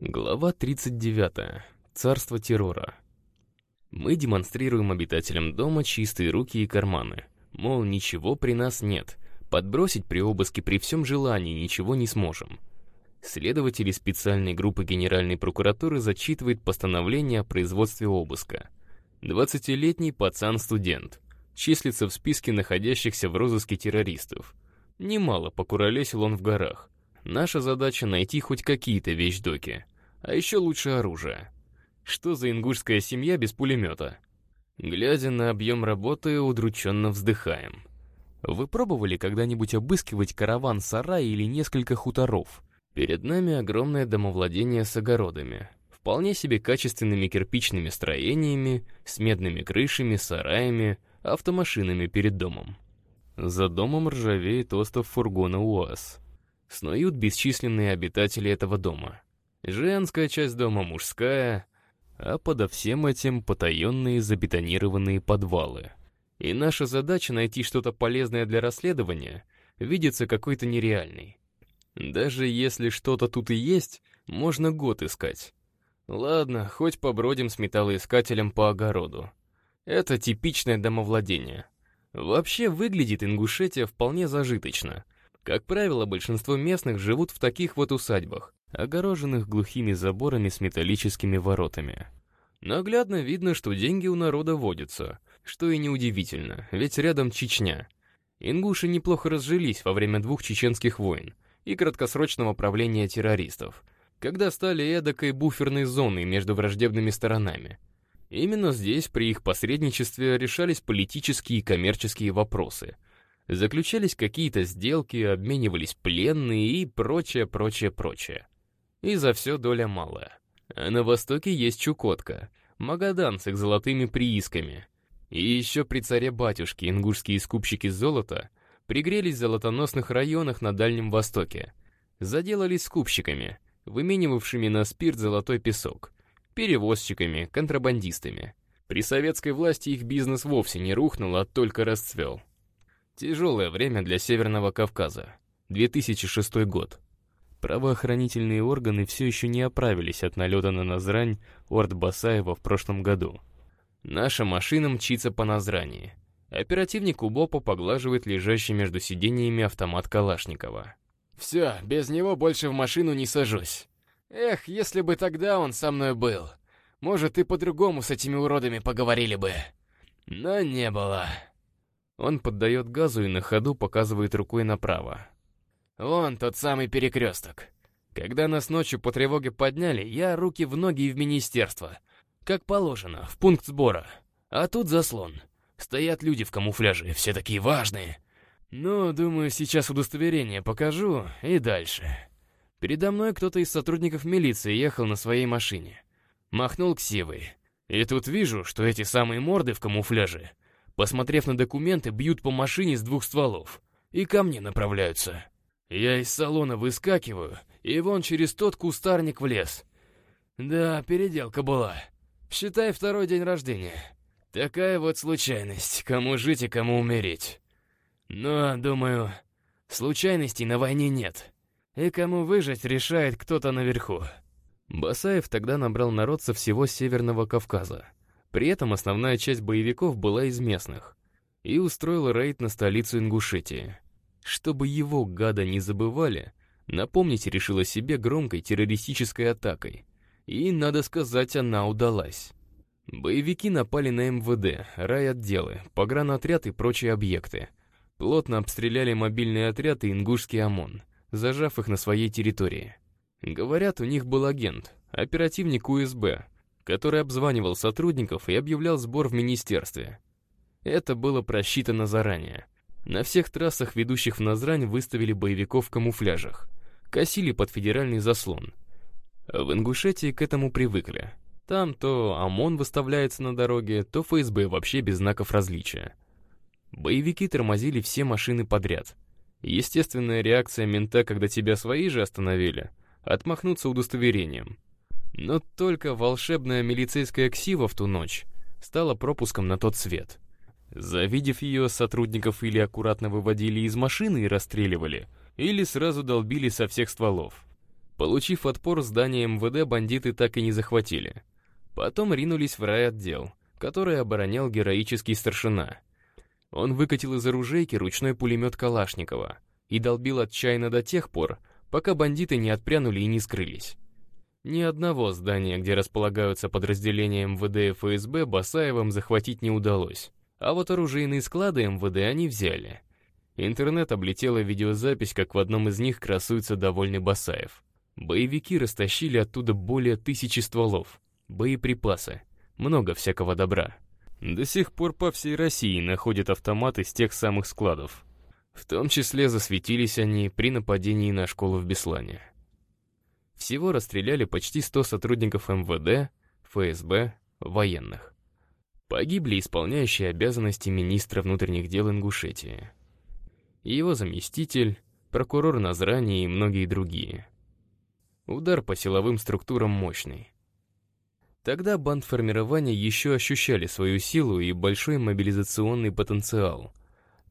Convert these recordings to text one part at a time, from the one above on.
Глава 39. Царство террора. Мы демонстрируем обитателям дома чистые руки и карманы. Мол, ничего при нас нет. Подбросить при обыске при всем желании ничего не сможем. Следователи специальной группы Генеральной прокуратуры зачитывает постановление о производстве обыска. 20-летний пацан-студент. Числится в списке находящихся в розыске террористов. Немало покуролесил он в горах. Наша задача найти хоть какие-то вещдоки. А еще лучше оружие. Что за ингушская семья без пулемета? Глядя на объем работы, удрученно вздыхаем. Вы пробовали когда-нибудь обыскивать караван-сарай или несколько хуторов? Перед нами огромное домовладение с огородами. Вполне себе качественными кирпичными строениями, с медными крышами, сараями, автомашинами перед домом. За домом ржавеет остов фургона УАЗ снуют бесчисленные обитатели этого дома. Женская часть дома мужская, а подо всем этим потаенные забетонированные подвалы. И наша задача найти что-то полезное для расследования видится какой-то нереальной. Даже если что-то тут и есть, можно год искать. Ладно, хоть побродим с металлоискателем по огороду. Это типичное домовладение. Вообще выглядит Ингушетия вполне зажиточно — как правило, большинство местных живут в таких вот усадьбах, огороженных глухими заборами с металлическими воротами. Наглядно видно, что деньги у народа водятся, что и неудивительно, ведь рядом Чечня. Ингуши неплохо разжились во время двух чеченских войн и краткосрочного правления террористов, когда стали эдакой буферной зоной между враждебными сторонами. Именно здесь при их посредничестве решались политические и коммерческие вопросы — Заключались какие-то сделки, обменивались пленные и прочее, прочее, прочее. И за все доля малая. А на востоке есть Чукотка, Магадан с их золотыми приисками. И еще при царе-батюшке ингушские скупщики золота пригрелись в золотоносных районах на Дальнем Востоке. Заделались скупщиками, выменивавшими на спирт золотой песок, перевозчиками, контрабандистами. При советской власти их бизнес вовсе не рухнул, а только расцвел. Тяжелое время для Северного Кавказа. 2006 год. Правоохранительные органы все еще не оправились от налета на Назрань Орд Басаева в прошлом году. Наша машина мчится по Назрани. Оперативник УБОПа поглаживает лежащий между сиденьями автомат Калашникова. «Все, без него больше в машину не сажусь. Эх, если бы тогда он со мной был. Может, и по-другому с этими уродами поговорили бы. Но не было». Он поддает газу и на ходу показывает рукой направо. «Вон тот самый перекресток. Когда нас ночью по тревоге подняли, я руки в ноги и в министерство. Как положено, в пункт сбора. А тут заслон. Стоят люди в камуфляже, все такие важные. Ну, думаю, сейчас удостоверение покажу и дальше. Передо мной кто-то из сотрудников милиции ехал на своей машине. Махнул ксивой. И тут вижу, что эти самые морды в камуфляже Посмотрев на документы, бьют по машине с двух стволов. И ко мне направляются. Я из салона выскакиваю, и вон через тот кустарник в лес. Да, переделка была. Считай второй день рождения. Такая вот случайность, кому жить и кому умереть. Но, думаю, случайностей на войне нет. И кому выжить, решает кто-то наверху. Басаев тогда набрал народ со всего Северного Кавказа. При этом основная часть боевиков была из местных. И устроил рейд на столицу Ингушетии. Чтобы его, гада, не забывали, напомнить решила себе громкой террористической атакой. И, надо сказать, она удалась. Боевики напали на МВД, райотделы, погранотряд и прочие объекты. Плотно обстреляли мобильный отряд и ингушский ОМОН, зажав их на своей территории. Говорят, у них был агент, оперативник УСБ, который обзванивал сотрудников и объявлял сбор в министерстве. Это было просчитано заранее. На всех трассах, ведущих в Назрань, выставили боевиков в камуфляжах. Косили под федеральный заслон. В Ингушетии к этому привыкли. Там то ОМОН выставляется на дороге, то ФСБ вообще без знаков различия. Боевики тормозили все машины подряд. Естественная реакция мента, когда тебя свои же остановили, отмахнуться удостоверением. Но только волшебная милицейская ксива в ту ночь стала пропуском на тот свет. Завидев ее, сотрудников или аккуратно выводили из машины и расстреливали, или сразу долбили со всех стволов. Получив отпор, здание МВД бандиты так и не захватили. Потом ринулись в райотдел, который оборонял героический старшина. Он выкатил из оружейки ручной пулемет Калашникова и долбил отчаянно до тех пор, пока бандиты не отпрянули и не скрылись. Ни одного здания, где располагаются подразделения МВД и ФСБ, Басаевым захватить не удалось. А вот оружейные склады МВД они взяли. Интернет облетела видеозапись, как в одном из них красуется довольный Басаев. Боевики растащили оттуда более тысячи стволов, боеприпасы, много всякого добра. До сих пор по всей России находят автоматы с тех самых складов. В том числе засветились они при нападении на школу в Беслане. Всего расстреляли почти 100 сотрудников МВД, ФСБ, военных. Погибли исполняющие обязанности министра внутренних дел Ингушетии. Его заместитель, прокурор Назрани и многие другие. Удар по силовым структурам мощный. Тогда бандформирования еще ощущали свою силу и большой мобилизационный потенциал.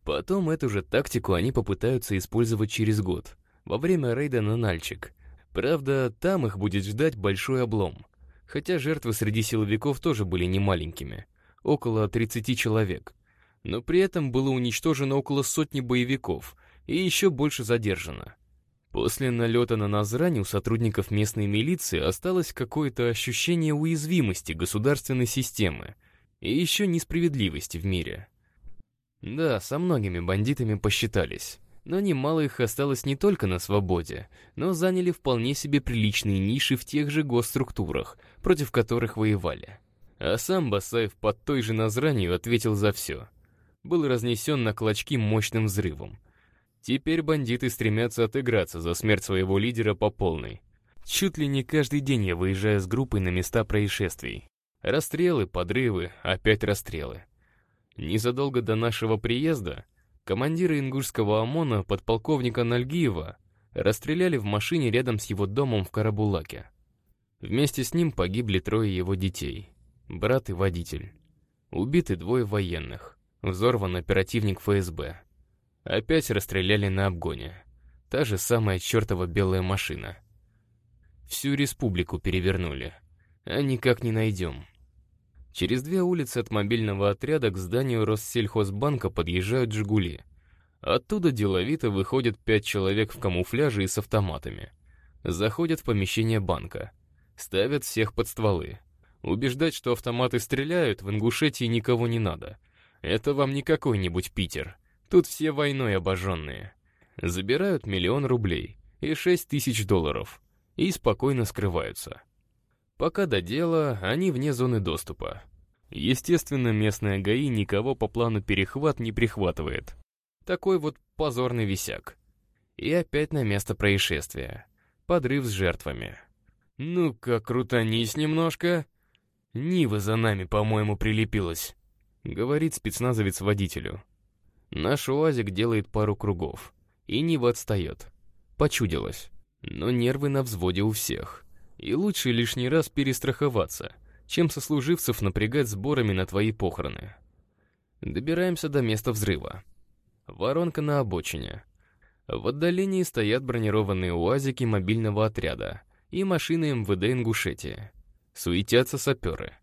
Потом эту же тактику они попытаются использовать через год, во время рейда на Нальчик, Правда, там их будет ждать большой облом. Хотя жертвы среди силовиков тоже были немаленькими. Около 30 человек. Но при этом было уничтожено около сотни боевиков и еще больше задержано. После налета на Назрань у сотрудников местной милиции осталось какое-то ощущение уязвимости государственной системы и еще несправедливости в мире. Да, со многими бандитами посчитались но немало их осталось не только на свободе, но заняли вполне себе приличные ниши в тех же госструктурах, против которых воевали. А сам Басаев под той же назранью ответил за все. Был разнесен на клочки мощным взрывом. Теперь бандиты стремятся отыграться за смерть своего лидера по полной. Чуть ли не каждый день я выезжаю с группой на места происшествий. Расстрелы, подрывы, опять расстрелы. Незадолго до нашего приезда Командира ингушского ОМОНа, подполковника Нальгиева, расстреляли в машине рядом с его домом в Карабулаке. Вместе с ним погибли трое его детей, брат и водитель. Убиты двое военных, взорван оперативник ФСБ. Опять расстреляли на обгоне. Та же самая чертова белая машина. Всю республику перевернули, а никак не найдем. Через две улицы от мобильного отряда к зданию Россельхозбанка подъезжают «Жигули». Оттуда деловито выходят пять человек в камуфляже и с автоматами. Заходят в помещение банка. Ставят всех под стволы. Убеждать, что автоматы стреляют, в Ингушетии никого не надо. Это вам не какой-нибудь Питер. Тут все войной обожженные. Забирают миллион рублей и шесть тысяч долларов. И спокойно скрываются. Пока до дела, они вне зоны доступа. Естественно, местная ГАИ никого по плану перехват не прихватывает. Такой вот позорный висяк. И опять на место происшествия. Подрыв с жертвами. «Ну-ка, крутанись немножко!» «Нива за нами, по-моему, прилепилась», — говорит спецназовец водителю. Наш УАЗик делает пару кругов, и Нива отстает. Почудилось. Но нервы на взводе у всех. И лучше лишний раз перестраховаться, чем сослуживцев напрягать сборами на твои похороны. Добираемся до места взрыва. Воронка на обочине. В отдалении стоят бронированные УАЗики мобильного отряда и машины МВД Ингушетии. Суетятся саперы.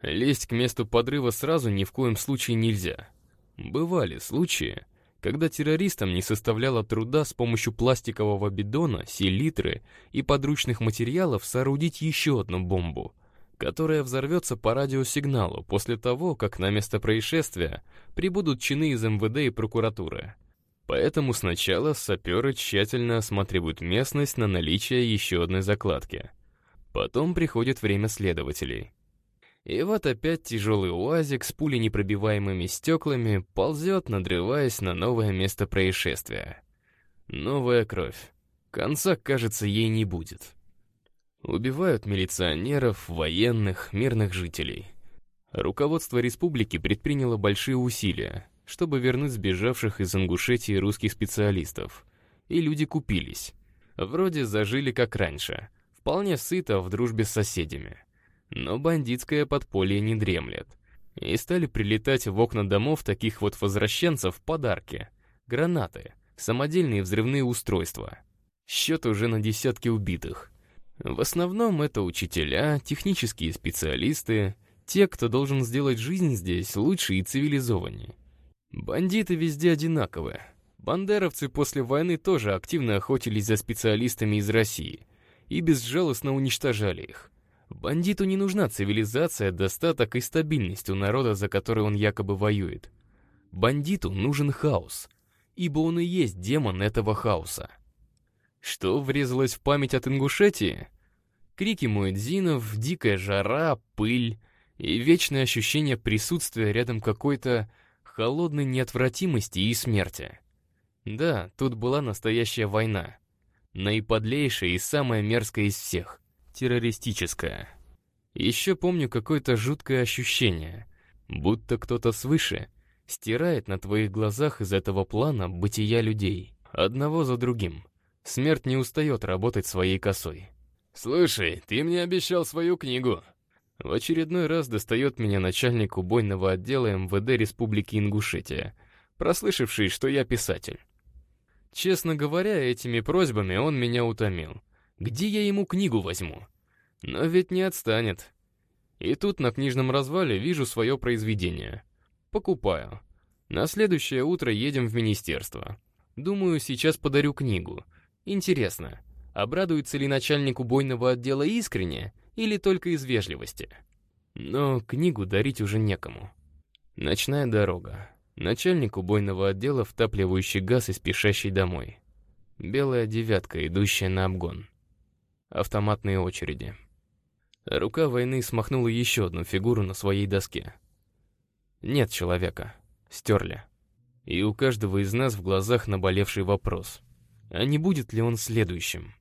Лезть к месту подрыва сразу ни в коем случае нельзя. Бывали случаи, когда террористам не составляло труда с помощью пластикового бидона, селитры и подручных материалов соорудить еще одну бомбу, которая взорвется по радиосигналу после того, как на место происшествия прибудут чины из МВД и прокуратуры. Поэтому сначала саперы тщательно осматривают местность на наличие еще одной закладки. Потом приходит время следователей — и вот опять тяжелый УАЗик с пуленепробиваемыми стеклами ползет, надрываясь на новое место происшествия. Новая кровь. Конца, кажется, ей не будет. Убивают милиционеров, военных, мирных жителей. Руководство республики предприняло большие усилия, чтобы вернуть сбежавших из Ингушетии русских специалистов. И люди купились. Вроде зажили как раньше, вполне сыто в дружбе с соседями. Но бандитское подполье не дремлет. И стали прилетать в окна домов таких вот возвращенцев подарки. Гранаты, самодельные взрывные устройства. Счет уже на десятки убитых. В основном это учителя, технические специалисты, те, кто должен сделать жизнь здесь лучше и цивилизованнее. Бандиты везде одинаковые. Бандеровцы после войны тоже активно охотились за специалистами из России и безжалостно уничтожали их. Бандиту не нужна цивилизация, достаток и стабильность у народа, за который он якобы воюет. Бандиту нужен хаос, ибо он и есть демон этого хаоса. Что врезалось в память от Ингушетии? Крики муэдзинов, дикая жара, пыль и вечное ощущение присутствия рядом какой-то холодной неотвратимости и смерти. Да, тут была настоящая война. Наиподлейшая и самая мерзкая из всех — террористическая. Еще помню какое-то жуткое ощущение, будто кто-то свыше стирает на твоих глазах из этого плана бытия людей, одного за другим. Смерть не устает работать своей косой. «Слушай, ты мне обещал свою книгу!» В очередной раз достает меня начальник убойного отдела МВД Республики Ингушетия, прослышавший, что я писатель. Честно говоря, этими просьбами он меня утомил. Где я ему книгу возьму? Но ведь не отстанет. И тут на книжном развале вижу свое произведение. Покупаю. На следующее утро едем в министерство. Думаю, сейчас подарю книгу. Интересно, обрадуется ли начальник убойного отдела искренне или только из вежливости? Но книгу дарить уже некому. Ночная дорога. Начальник убойного отдела, втапливающий газ и спешащий домой. Белая девятка, идущая на обгон. Автоматные очереди. Рука войны смахнула еще одну фигуру на своей доске. Нет человека. Стерли. И у каждого из нас в глазах наболевший вопрос. А не будет ли он следующим?